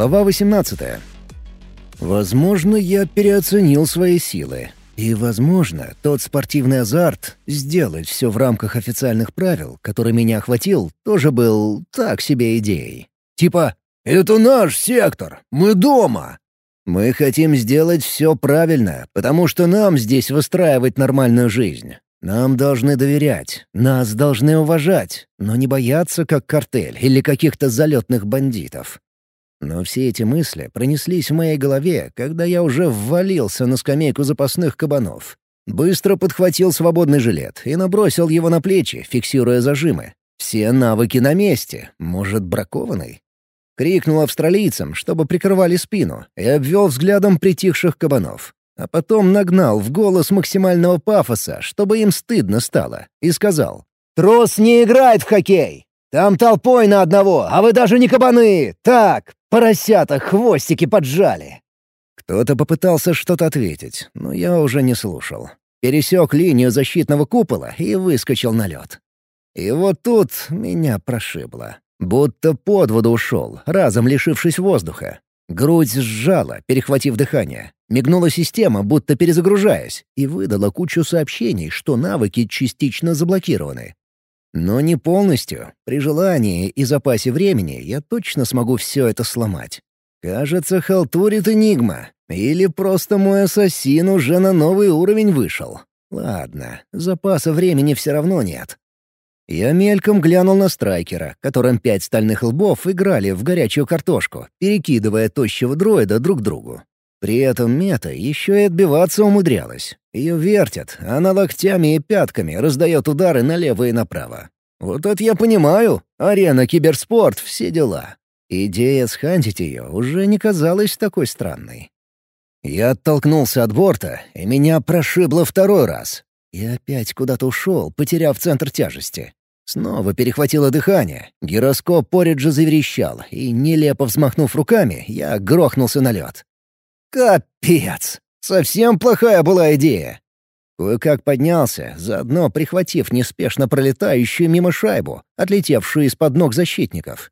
Глава 18. Возможно, я переоценил свои силы. И, возможно, тот спортивный азарт сделать все в рамках официальных правил, который меня охватил, тоже был так себе идеей. Типа «Это наш сектор! Мы дома!» Мы хотим сделать все правильно, потому что нам здесь выстраивать нормальную жизнь. Нам должны доверять, нас должны уважать, но не бояться, как картель или каких-то залетных бандитов. Но все эти мысли пронеслись в моей голове, когда я уже ввалился на скамейку запасных кабанов. Быстро подхватил свободный жилет и набросил его на плечи, фиксируя зажимы. Все навыки на месте, может, бракованный? Крикнул австралийцам, чтобы прикрывали спину, и обвел взглядом притихших кабанов. А потом нагнал в голос максимального пафоса, чтобы им стыдно стало, и сказал «Трос не играет в хоккей! Там толпой на одного, а вы даже не кабаны! Так, поросята хвостики поджали!» Кто-то попытался что-то ответить, но я уже не слушал. Пересек линию защитного купола и выскочил на лед. И вот тут меня прошибло. Будто под воду ушел, разом лишившись воздуха. Грудь сжала, перехватив дыхание. Мигнула система, будто перезагружаясь, и выдала кучу сообщений, что навыки частично заблокированы. Но не полностью. При желании и запасе времени я точно смогу все это сломать. Кажется, халтурит Энигма. Или просто мой ассасин уже на новый уровень вышел. Ладно, запаса времени все равно нет. Я мельком глянул на страйкера, которым пять стальных лбов играли в горячую картошку, перекидывая тощего дроида друг другу. При этом мета еще и отбиваться умудрялась. Ее вертят, она локтями и пятками раздает удары налево и направо. Вот это я понимаю. Арена, киберспорт, все дела. Идея схантить ее уже не казалась такой странной. Я оттолкнулся от борта, и меня прошибло второй раз. И опять куда-то ушел, потеряв центр тяжести. Снова перехватило дыхание, гироскоп Пориджа заверещал, и, нелепо взмахнув руками, я грохнулся на лед. Капец! Совсем плохая была идея. Кое-как поднялся, заодно прихватив неспешно пролетающую мимо шайбу, отлетевшую из-под ног защитников.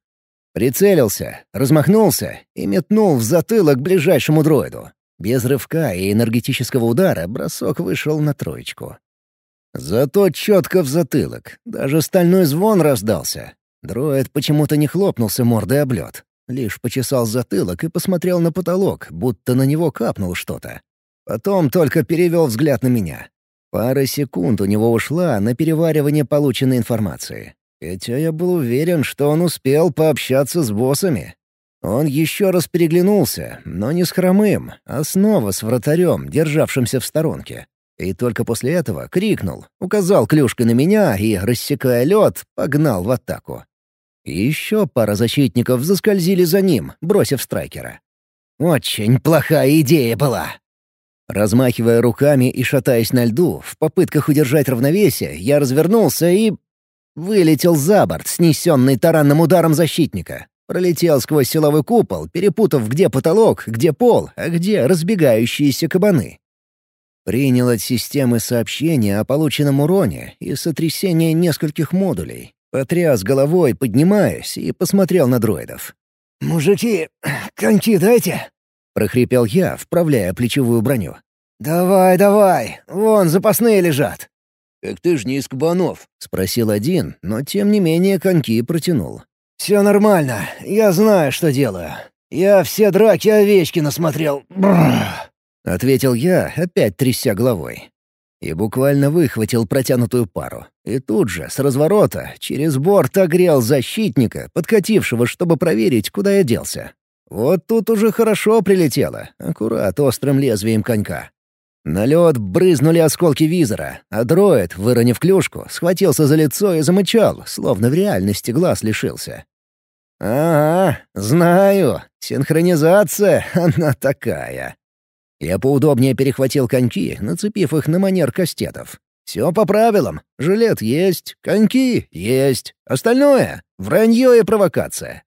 Прицелился, размахнулся и метнул в затылок ближайшему дроиду. Без рывка и энергетического удара бросок вышел на троечку. Зато четко в затылок, даже стальной звон раздался. Дроид почему-то не хлопнулся мордой об лед. Лишь почесал затылок и посмотрел на потолок, будто на него капнул что-то. Потом только перевел взгляд на меня. Пара секунд у него ушла на переваривание полученной информации. Хотя я был уверен, что он успел пообщаться с боссами. Он еще раз переглянулся, но не с хромым, а снова с вратарем, державшимся в сторонке. И только после этого крикнул, указал клюшкой на меня и, рассекая лед, погнал в атаку. И еще пара защитников заскользили за ним, бросив страйкера. Очень плохая идея была. Размахивая руками и шатаясь на льду, в попытках удержать равновесие, я развернулся и... Вылетел за борт, снесенный таранным ударом защитника. Пролетел сквозь силовой купол, перепутав, где потолок, где пол, а где разбегающиеся кабаны. Принял от системы сообщение о полученном уроне и сотрясение нескольких модулей, Потряс головой, поднимаясь, и посмотрел на дроидов. «Мужики, коньки дайте!» — прохрипел я, вправляя плечевую броню. «Давай, давай! Вон, запасные лежат!» «Так ты ж не из кабанов!» — спросил один, но тем не менее коньки протянул. «Все нормально. Я знаю, что делаю. Я все драки овечки насмотрел. Бррр!» — ответил я, опять тряся головой и буквально выхватил протянутую пару. И тут же, с разворота, через борт огрел защитника, подкатившего, чтобы проверить, куда я делся. Вот тут уже хорошо прилетело, аккурат острым лезвием конька. На лед брызнули осколки визора, а дроид, выронив клюшку, схватился за лицо и замычал, словно в реальности глаз лишился. «Ага, знаю, синхронизация, она такая. Я поудобнее перехватил коньки, нацепив их на манер кастетов. Все по правилам. Жилет есть, коньки есть. Остальное — вранье и провокация.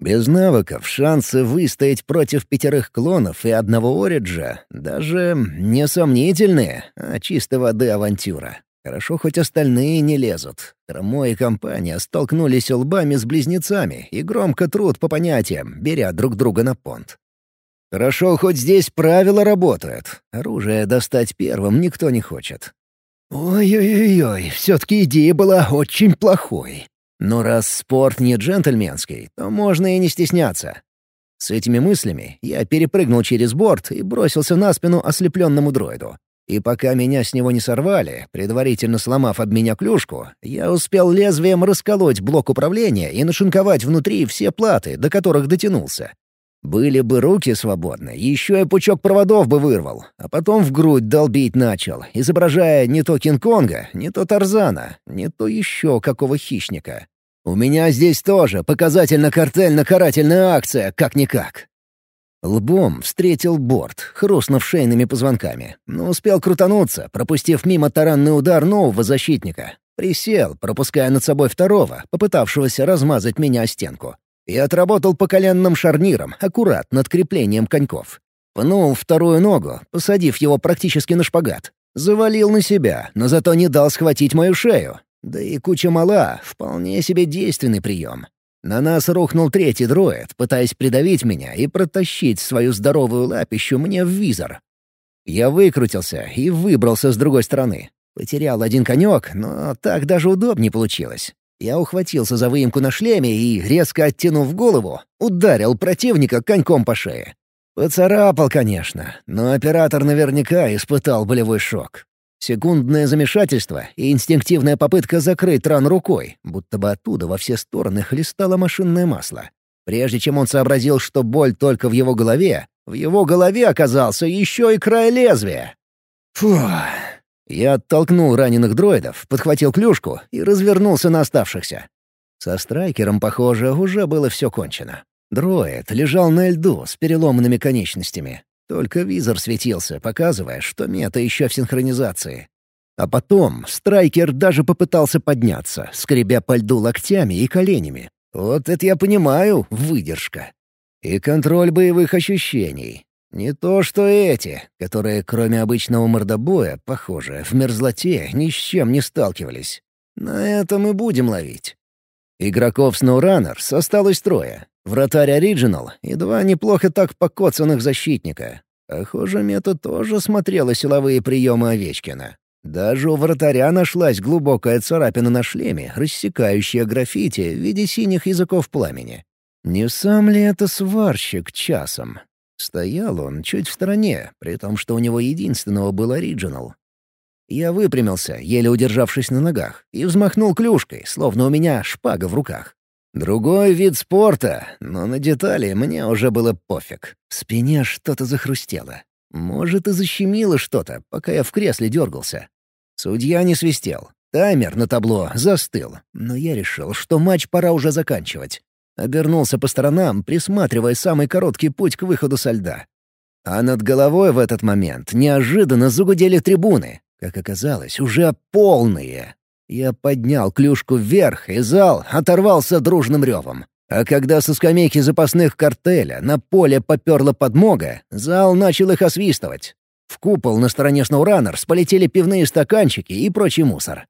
Без навыков шансы выстоять против пятерых клонов и одного Ориджа даже не сомнительные, а чистой воды авантюра. Хорошо, хоть остальные не лезут. Хромой и компания столкнулись лбами с близнецами и громко труд по понятиям, беря друг друга на понт. Хорошо, хоть здесь правила работают. Оружие достать первым никто не хочет. Ой-ой-ой, все-таки идея была очень плохой. Но раз спорт не джентльменский, то можно и не стесняться. С этими мыслями я перепрыгнул через борт и бросился на спину ослепленному дроиду. И пока меня с него не сорвали, предварительно сломав об меня клюшку, я успел лезвием расколоть блок управления и нашинковать внутри все платы, до которых дотянулся. Были бы руки свободны, еще и пучок проводов бы вырвал, а потом в грудь долбить начал, изображая не то Кинг-Конга, не то Тарзана, не то еще какого хищника. У меня здесь тоже показательно-картельно-карательная акция, как-никак. Лбом встретил борт, хрустнув шейными позвонками, но успел крутануться, пропустив мимо таранный удар нового защитника. Присел, пропуская над собой второго, попытавшегося размазать меня о стенку. И отработал по коленным шарнирам, аккурат над креплением коньков. Пнул вторую ногу, посадив его практически на шпагат. Завалил на себя, но зато не дал схватить мою шею. Да и куча мала — вполне себе действенный прием. На нас рухнул третий дроид, пытаясь придавить меня и протащить свою здоровую лапищу мне в визор. Я выкрутился и выбрался с другой стороны. Потерял один конек, но так даже удобнее получилось. Я ухватился за выемку на шлеме и, резко оттянув голову, ударил противника коньком по шее. Поцарапал, конечно, но оператор наверняка испытал болевой шок. Секундное замешательство и инстинктивная попытка закрыть ран рукой, будто бы оттуда во все стороны хлестало машинное масло. Прежде чем он сообразил, что боль только в его голове, в его голове оказался еще и край лезвия. Фу. Я оттолкнул раненых дроидов, подхватил клюшку и развернулся на оставшихся. Со страйкером, похоже, уже было все кончено. Дроид лежал на льду с переломанными конечностями. Только визор светился, показывая, что мета еще в синхронизации. А потом Страйкер даже попытался подняться, скребя по льду локтями и коленями. Вот это я понимаю, выдержка. И контроль боевых ощущений. Не то что эти, которые, кроме обычного мордобоя, похоже, в мерзлоте ни с чем не сталкивались. На этом и будем ловить. Игроков SnowRunners осталось трое. Вратарь Оригинал и два неплохо так покоцанных защитника. Похоже, Мета тоже смотрела силовые приемы Овечкина. Даже у вратаря нашлась глубокая царапина на шлеме, рассекающая граффити в виде синих языков пламени. Не сам ли это сварщик часом? Стоял он чуть в стороне, при том, что у него единственного был оригинал. Я выпрямился, еле удержавшись на ногах, и взмахнул клюшкой, словно у меня шпага в руках. Другой вид спорта, но на детали мне уже было пофиг. В спине что-то захрустело. Может, и защемило что-то, пока я в кресле дергался. Судья не свистел. Таймер на табло застыл, но я решил, что матч пора уже заканчивать. Обернулся по сторонам, присматривая самый короткий путь к выходу со льда. А над головой в этот момент неожиданно загудели трибуны. Как оказалось, уже полные. Я поднял клюшку вверх, и зал оторвался дружным ревом. А когда со скамейки запасных картеля на поле поперла подмога, зал начал их освистывать. В купол на стороне Сноураннерс полетели пивные стаканчики и прочий мусор.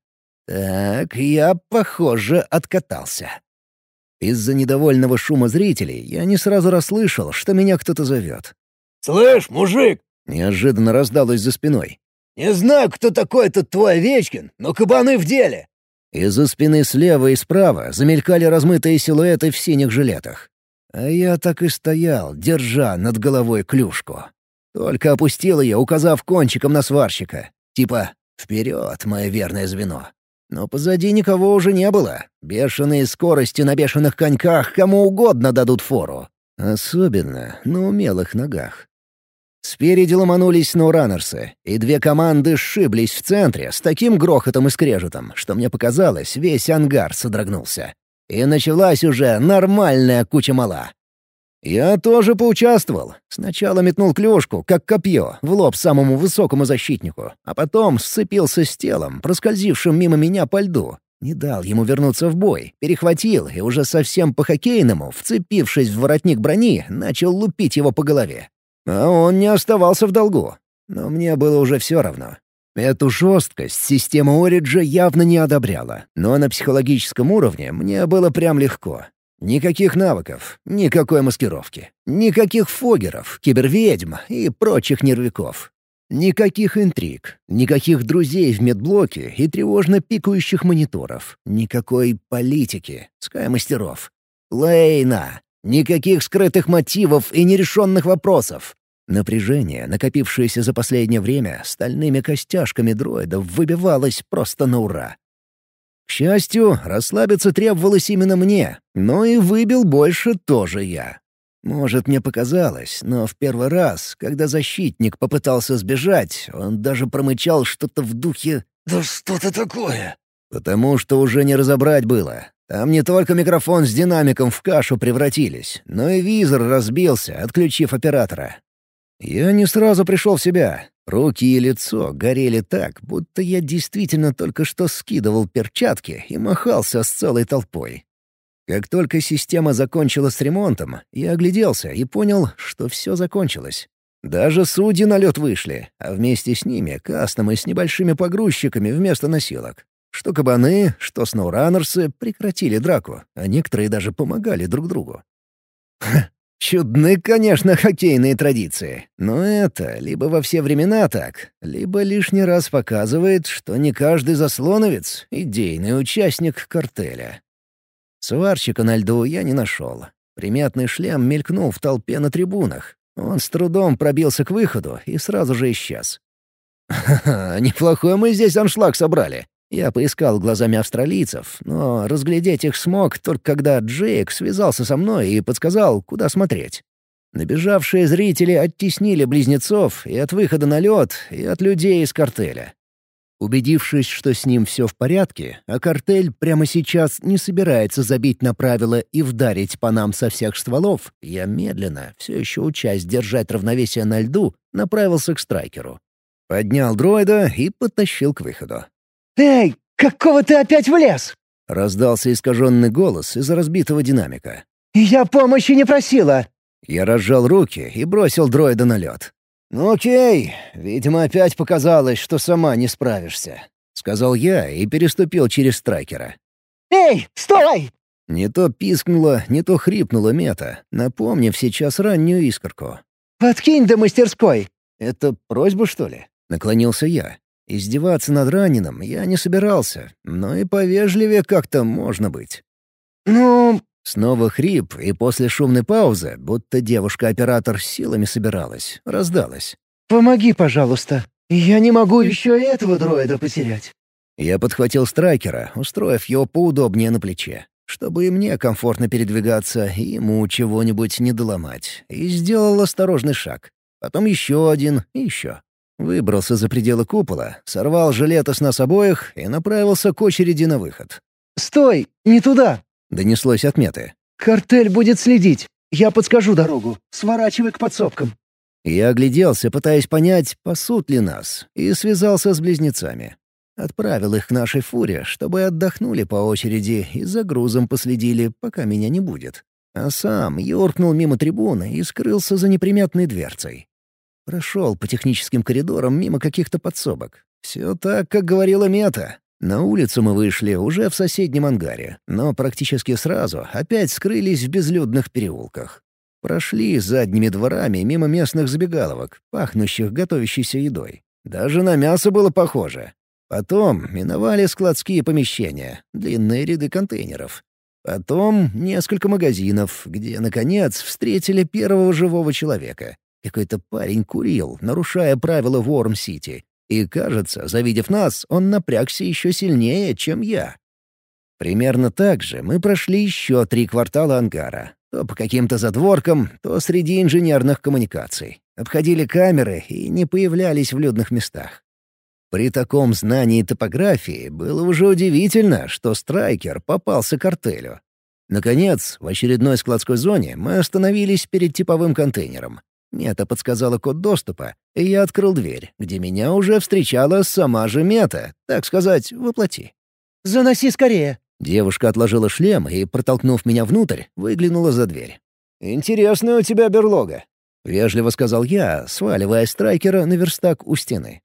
Так, я, похоже, откатался. Из-за недовольного шума зрителей я не сразу расслышал, что меня кто-то зовет. «Слышь, мужик!» — неожиданно раздалось за спиной. «Не знаю, кто такой этот твой Овечкин, но кабаны в деле!» Из-за спины слева и справа замелькали размытые силуэты в синих жилетах. А я так и стоял, держа над головой клюшку. Только опустил ее, указав кончиком на сварщика. Типа «Вперед, мое верное звено!» Но позади никого уже не было. Бешеные скорости на бешеных коньках кому угодно дадут фору. Особенно на умелых ногах. Спереди ломанулись сноураннерсы, и две команды сшиблись в центре с таким грохотом и скрежетом, что мне показалось, весь ангар содрогнулся. И началась уже нормальная куча мала. Я тоже поучаствовал. Сначала метнул клюшку, как копье, в лоб самому высокому защитнику, а потом сцепился с телом, проскользившим мимо меня по льду. Не дал ему вернуться в бой, перехватил и уже совсем по-хоккейному, вцепившись в воротник брони, начал лупить его по голове. А он не оставался в долгу. Но мне было уже все равно. Эту жесткость система Ориджа явно не одобряла, но на психологическом уровне мне было прям легко. Никаких навыков, никакой маскировки, никаких фогеров, киберведьм и прочих нервиков. Никаких интриг, никаких друзей в медблоке и тревожно пикающих мониторов, никакой политики, скай-мастеров. Лейна! Никаких скрытых мотивов и нерешенных вопросов. Напряжение, накопившееся за последнее время, стальными костяшками дроидов выбивалось просто на ура. К счастью, расслабиться требовалось именно мне, но и выбил больше тоже я. Может, мне показалось, но в первый раз, когда защитник попытался сбежать, он даже промычал что-то в духе «Да что это такое?» Потому что уже не разобрать было. Там не только микрофон с динамиком в кашу превратились, но и визор разбился, отключив оператора. Я не сразу пришел в себя. Руки и лицо горели так, будто я действительно только что скидывал перчатки и махался с целой толпой. Как только система закончила с ремонтом, я огляделся и понял, что все закончилось. Даже судьи на лед вышли, а вместе с ними кастомы с небольшими погрузчиками вместо носилок. Что кабаны, что сноураннерсы прекратили драку, а некоторые даже помогали друг другу. Чудны, конечно, хоккейные традиции, но это либо во все времена так, либо лишний раз показывает, что не каждый заслоновец — идейный участник картеля. Сварщика на льду я не нашел. Приметный шлем мелькнул в толпе на трибунах. Он с трудом пробился к выходу и сразу же исчез. «Ха-ха, неплохой мы здесь аншлаг собрали». Я поискал глазами австралийцев, но разглядеть их смог только когда Джейк связался со мной и подсказал, куда смотреть. Набежавшие зрители оттеснили близнецов и от выхода на лед, и от людей из картеля. Убедившись, что с ним все в порядке, а картель прямо сейчас не собирается забить на правила и вдарить по нам со всех стволов, я медленно, все еще учась держать равновесие на льду, направился к страйкеру. Поднял дроида и подтащил к выходу. «Эй, какого ты опять влез?» — раздался искаженный голос из разбитого динамика. «Я помощи не просила!» Я разжал руки и бросил дроида на лед. «Ну окей, видимо, опять показалось, что сама не справишься», — сказал я и переступил через страйкера. «Эй, стой!» Не то пискнула, не то хрипнула мета, напомнив сейчас раннюю искорку. «Подкинь до мастерской!» «Это просьба, что ли?» — наклонился я. Издеваться над раненым я не собирался, но и повежливее как-то можно быть. «Ну, Снова хрип, и после шумной паузы, будто девушка-оператор силами собиралась, раздалась. «Помоги, пожалуйста. Я не могу еще и этого дроида потерять». Я подхватил страйкера, устроив его поудобнее на плече, чтобы и мне комфортно передвигаться, и ему чего-нибудь не доломать, и сделал осторожный шаг. Потом еще один и еще. Выбрался за пределы купола, сорвал жилета с нас обоих и направился к очереди на выход. «Стой! Не туда!» — донеслось от меты. «Картель будет следить. Я подскажу дорогу. Сворачивай к подсобкам». Я огляделся, пытаясь понять, пасут ли нас, и связался с близнецами. Отправил их к нашей фуре, чтобы отдохнули по очереди и за грузом последили, пока меня не будет. А сам юркнул мимо трибуны и скрылся за неприметной дверцей. Прошел по техническим коридорам мимо каких-то подсобок. Все так, как говорила Мета. На улицу мы вышли уже в соседнем ангаре, но практически сразу опять скрылись в безлюдных переулках. Прошли задними дворами мимо местных забегаловок, пахнущих готовящейся едой. Даже на мясо было похоже. Потом миновали складские помещения, длинные ряды контейнеров. Потом несколько магазинов, где, наконец, встретили первого живого человека. Какой-то парень курил, нарушая правила Ворм-Сити, и, кажется, завидев нас, он напрягся еще сильнее, чем я. Примерно так же мы прошли еще три квартала ангара. То по каким-то задворкам, то среди инженерных коммуникаций. Обходили камеры и не появлялись в людных местах. При таком знании топографии было уже удивительно, что страйкер попался картелю. Наконец, в очередной складской зоне мы остановились перед типовым контейнером. Мета подсказала код доступа, и я открыл дверь, где меня уже встречала сама же Мета, так сказать, воплоти. «Заноси скорее!» Девушка отложила шлем и, протолкнув меня внутрь, выглянула за дверь. «Интересная у тебя берлога», — вежливо сказал я, сваливая страйкера на верстак у стены.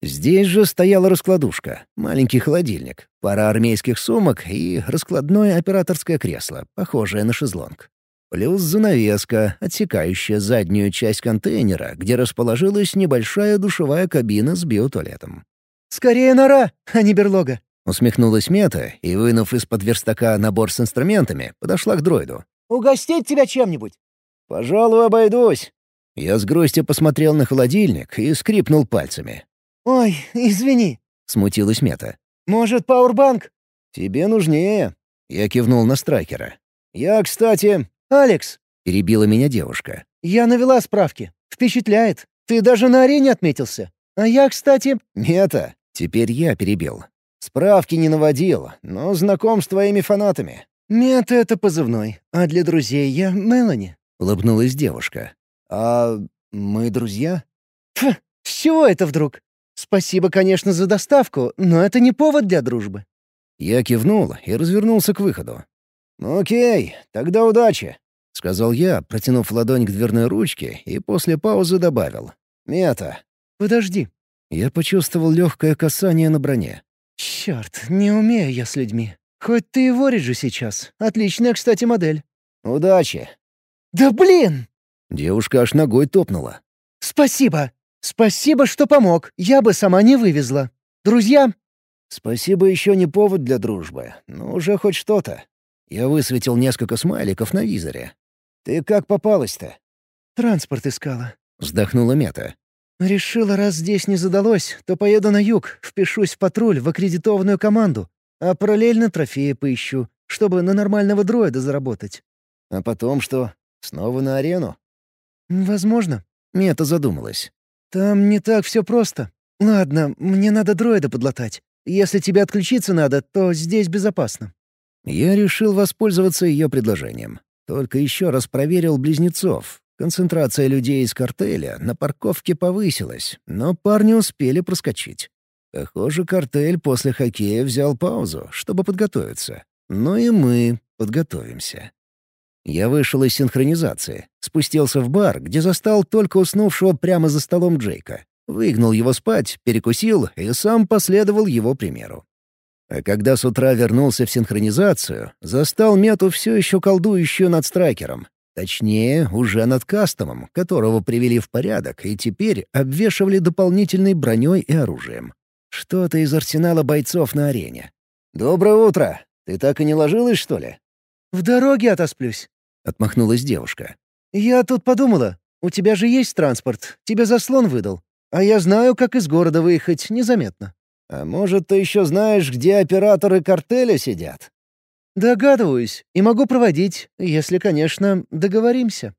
Здесь же стояла раскладушка, маленький холодильник, пара армейских сумок и раскладное операторское кресло, похожее на шезлонг. Плюс занавеска, отсекающая заднюю часть контейнера, где расположилась небольшая душевая кабина с биотуалетом. «Скорее нора, а не берлога!» Усмехнулась Мета и, вынув из-под верстака набор с инструментами, подошла к дроиду. «Угостить тебя чем-нибудь?» «Пожалуй, обойдусь». Я с грустью посмотрел на холодильник и скрипнул пальцами. «Ой, извини», — смутилась Мета. «Может, пауэрбанк?» «Тебе нужнее». Я кивнул на страйкера. «Я, кстати...» «Алекс!» — перебила меня девушка. «Я навела справки. Впечатляет. Ты даже на арене отметился. А я, кстати...» «Мета!» — теперь я перебил. «Справки не наводил, но знаком с твоими фанатами». «Мета — это позывной, а для друзей я Мелани», — улыбнулась девушка. «А мы друзья?» «Фу, с чего это вдруг? Спасибо, конечно, за доставку, но это не повод для дружбы». Я кивнул и развернулся к выходу. «Окей, тогда удачи», — сказал я, протянув ладонь к дверной ручке и после паузы добавил. «Мета». «Подожди». Я почувствовал легкое касание на броне. «Черт, не умею я с людьми. Хоть ты и воришь же сейчас. Отличная, кстати, модель». «Удачи». «Да блин!» Девушка аж ногой топнула. «Спасибо. Спасибо, что помог. Я бы сама не вывезла. Друзья?» «Спасибо еще не повод для дружбы, но уже хоть что-то. Я высветил несколько смайликов на визоре. «Ты как попалась-то?» «Транспорт искала», — вздохнула Мета. «Решила, раз здесь не задалось, то поеду на юг, впишусь в патруль в аккредитованную команду, а параллельно трофеи поищу, чтобы на нормального дроида заработать». «А потом что? Снова на арену?» «Возможно». Мета задумалась. «Там не так все просто. Ладно, мне надо дроида подлатать. Если тебе отключиться надо, то здесь безопасно». Я решил воспользоваться ее предложением. Только еще раз проверил близнецов. Концентрация людей из картеля на парковке повысилась, но парни успели проскочить. Похоже, картель после хоккея взял паузу, чтобы подготовиться. Но и мы подготовимся. Я вышел из синхронизации, спустился в бар, где застал только уснувшего прямо за столом Джейка. Выгнал его спать, перекусил и сам последовал его примеру. А когда с утра вернулся в синхронизацию, застал Мету все еще колдующую над страйкером. Точнее, уже над кастомом, которого привели в порядок и теперь обвешивали дополнительной броней и оружием. Что-то из арсенала бойцов на арене. «Доброе утро! Ты так и не ложилась, что ли?» «В дороге отосплюсь», — отмахнулась девушка. «Я тут подумала, у тебя же есть транспорт, тебе заслон выдал. А я знаю, как из города выехать незаметно». «А может, ты еще знаешь, где операторы картеля сидят?» «Догадываюсь, и могу проводить, если, конечно, договоримся».